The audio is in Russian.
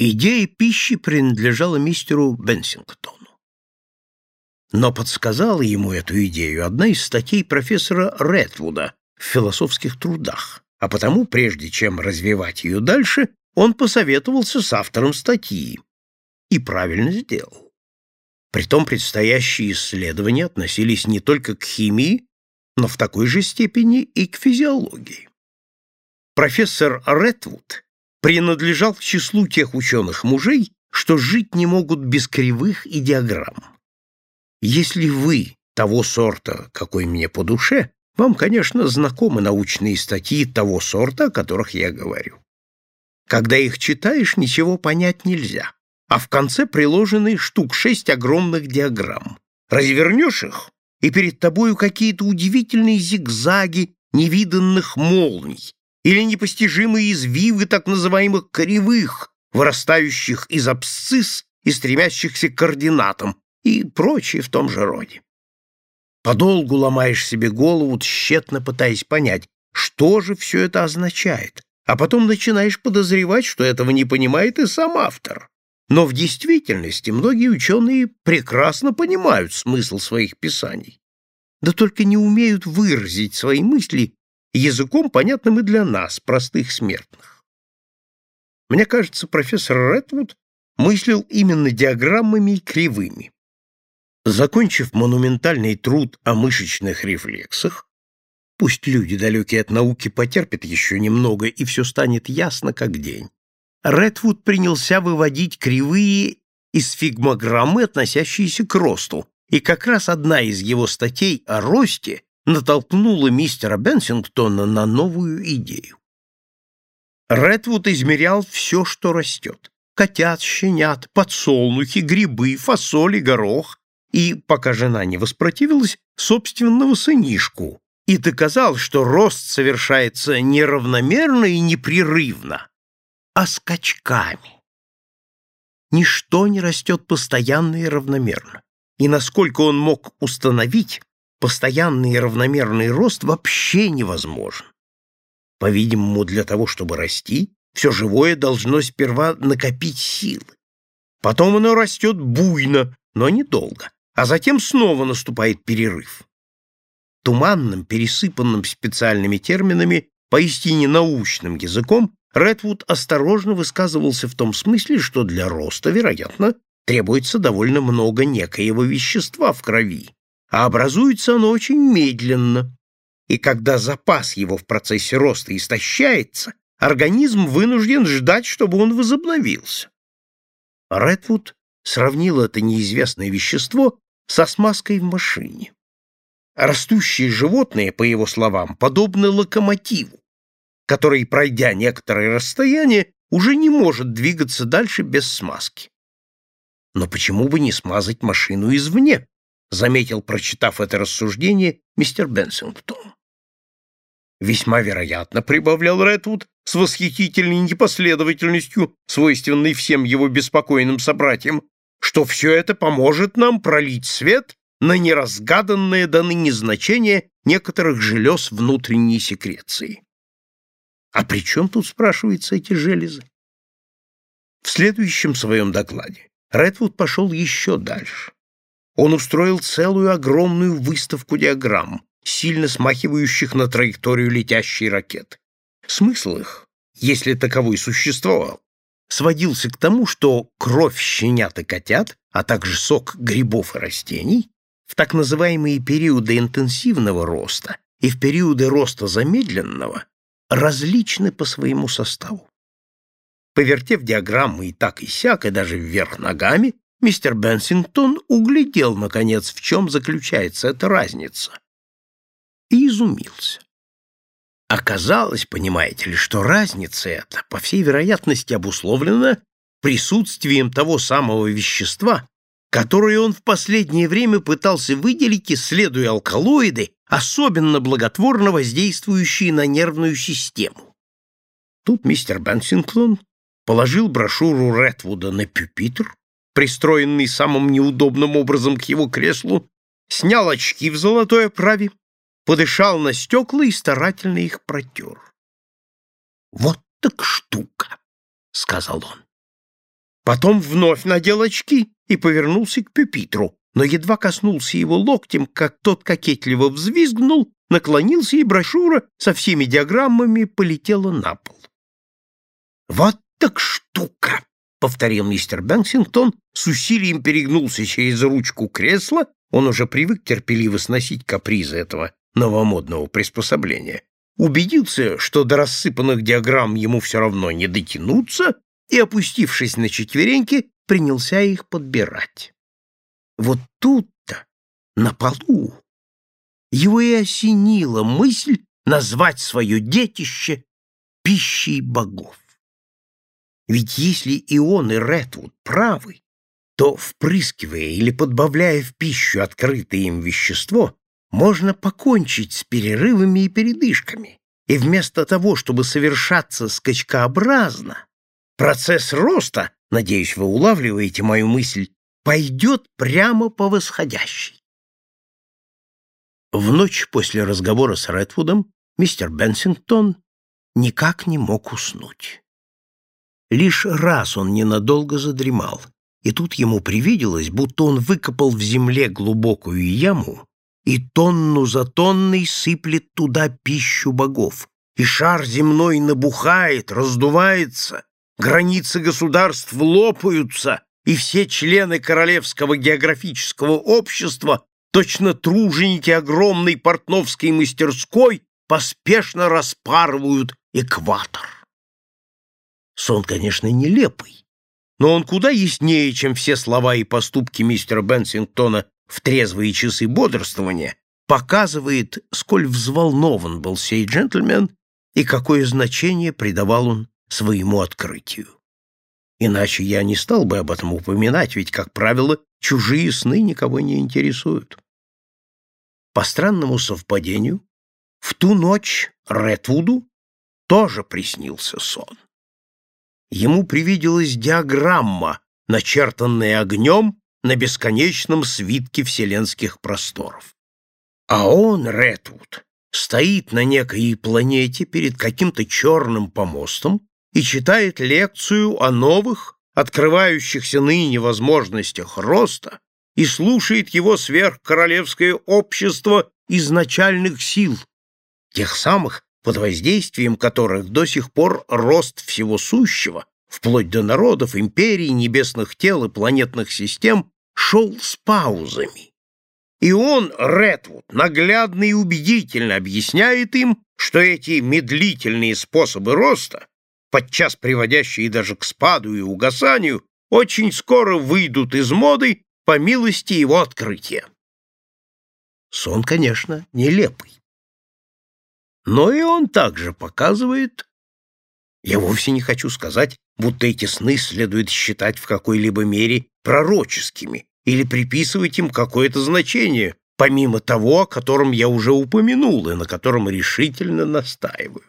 Идея пищи принадлежала мистеру Бенсингтону. Но подсказала ему эту идею одна из статей профессора Редвуда в философских трудах, а потому, прежде чем развивать ее дальше, он посоветовался с автором статьи и правильно сделал. Притом предстоящие исследования относились не только к химии, но в такой же степени и к физиологии. Профессор Редвуд принадлежал к числу тех ученых-мужей, что жить не могут без кривых и диаграмм. Если вы того сорта, какой мне по душе, вам, конечно, знакомы научные статьи того сорта, о которых я говорю. Когда их читаешь, ничего понять нельзя, а в конце приложены штук шесть огромных диаграмм. Развернешь их, и перед тобою какие-то удивительные зигзаги невиданных молний, или непостижимые извивы так называемых кривых, вырастающих из абсцисс и стремящихся к координатам, и прочее в том же роде. Подолгу ломаешь себе голову, тщетно пытаясь понять, что же все это означает, а потом начинаешь подозревать, что этого не понимает и сам автор. Но в действительности многие ученые прекрасно понимают смысл своих писаний, да только не умеют выразить свои мысли языком, понятным и для нас, простых смертных. Мне кажется, профессор Редвуд мыслил именно диаграммами и кривыми. Закончив монументальный труд о мышечных рефлексах, пусть люди, далекие от науки, потерпят еще немного, и все станет ясно, как день, Редвуд принялся выводить кривые из фигмограммы, относящиеся к росту, и как раз одна из его статей о росте натолкнула мистера Бенсингтона на новую идею. Редвуд измерял все, что растет. Котят, щенят, подсолнухи, грибы, фасоли, горох. И, пока жена не воспротивилась, собственного сынишку. И доказал, что рост совершается неравномерно и непрерывно, а скачками. Ничто не растет постоянно и равномерно. И насколько он мог установить, постоянный и равномерный рост вообще невозможен. По-видимому, для того, чтобы расти, все живое должно сперва накопить силы. Потом оно растет буйно, но недолго, а затем снова наступает перерыв. Туманным, пересыпанным специальными терминами, поистине научным языком, Редвуд осторожно высказывался в том смысле, что для роста, вероятно, требуется довольно много некоего вещества в крови, а образуется оно очень медленно. И когда запас его в процессе роста истощается, организм вынужден ждать, чтобы он возобновился. Редвуд сравнил это неизвестное вещество со смазкой в машине. Растущие животные, по его словам, подобны локомотиву, который, пройдя некоторое расстояние, уже не может двигаться дальше без смазки. Но почему бы не смазать машину извне? Заметил, прочитав это рассуждение, мистер Бенсингтон. Весьма вероятно, прибавлял Редвуд с восхитительной непоследовательностью, свойственной всем его беспокойным собратьям, что все это поможет нам пролить свет на неразгаданное до ныне значение некоторых желез внутренней секреции. А при чем тут, спрашивается, эти железы? В следующем своем докладе Редвуд пошел еще дальше он устроил целую огромную выставку диаграмм, сильно смахивающих на траекторию летящей ракеты. Смысл их, если таковой существовал, сводился к тому, что кровь щенят и котят, а также сок грибов и растений в так называемые периоды интенсивного роста и в периоды роста замедленного различны по своему составу. Повертев диаграммы и так и сяк, и даже вверх ногами, мистер Бенсингтон углядел, наконец, в чем заключается эта разница. И изумился. Оказалось, понимаете ли, что разница эта, по всей вероятности, обусловлена присутствием того самого вещества, которое он в последнее время пытался выделить, исследуя алкалоиды, особенно благотворно воздействующие на нервную систему. Тут мистер Бенсингтон положил брошюру Редвуда на пюпитр, пристроенный самым неудобным образом к его креслу, снял очки в золотой оправе, подышал на стекла и старательно их протер. «Вот так штука!» — сказал он. Потом вновь надел очки и повернулся к пюпитру, но едва коснулся его локтем, как тот кокетливо взвизгнул, наклонился, и брошюра со всеми диаграммами полетела на пол. «Вот так штука!» — повторил мистер Бэнксингтон, с усилием перегнулся через ручку кресла, он уже привык терпеливо сносить капризы этого новомодного приспособления, убедился, что до рассыпанных диаграмм ему все равно не дотянуться, и, опустившись на четвереньки, принялся их подбирать. Вот тут-то, на полу, его и осенила мысль назвать свое детище пищей богов. Ведь если и он, и Редвуд правы, то, впрыскивая или подбавляя в пищу открытое им вещество, можно покончить с перерывами и передышками, и вместо того, чтобы совершаться скачкообразно, процесс роста, надеюсь, вы улавливаете мою мысль, пойдет прямо по восходящей. В ночь после разговора с Редвудом мистер Бенсингтон никак не мог уснуть. Лишь раз он ненадолго задремал, и тут ему привиделось, будто он выкопал в земле глубокую яму и тонну за тонной сыплет туда пищу богов, и шар земной набухает, раздувается, границы государств лопаются, и все члены Королевского географического общества, точно труженики огромной портновской мастерской, поспешно распарывают экватор. Сон, конечно, нелепый, но он куда яснее, чем все слова и поступки мистера Бенсингтона в трезвые часы бодрствования, показывает, сколь взволнован был сей джентльмен и какое значение придавал он своему открытию. Иначе я не стал бы об этом упоминать, ведь, как правило, чужие сны никого не интересуют. По странному совпадению, в ту ночь Редвуду тоже приснился сон ему привиделась диаграмма, начертанная огнем на бесконечном свитке вселенских просторов. А он, Редвуд, стоит на некой планете перед каким-то черным помостом и читает лекцию о новых, открывающихся ныне возможностях роста, и слушает его сверхкоролевское общество изначальных сил, тех самых, под воздействием которых до сих пор рост всего сущего, вплоть до народов, империй, небесных тел и планетных систем, шел с паузами. И он, Редвуд, наглядно и убедительно объясняет им, что эти медлительные способы роста, подчас приводящие даже к спаду и угасанию, очень скоро выйдут из моды по милости его открытия. Сон, конечно, нелепый но и он также показывает... Я вовсе не хочу сказать, будто эти сны следует считать в какой-либо мере пророческими или приписывать им какое-то значение, помимо того, о котором я уже упомянул и на котором решительно настаиваю.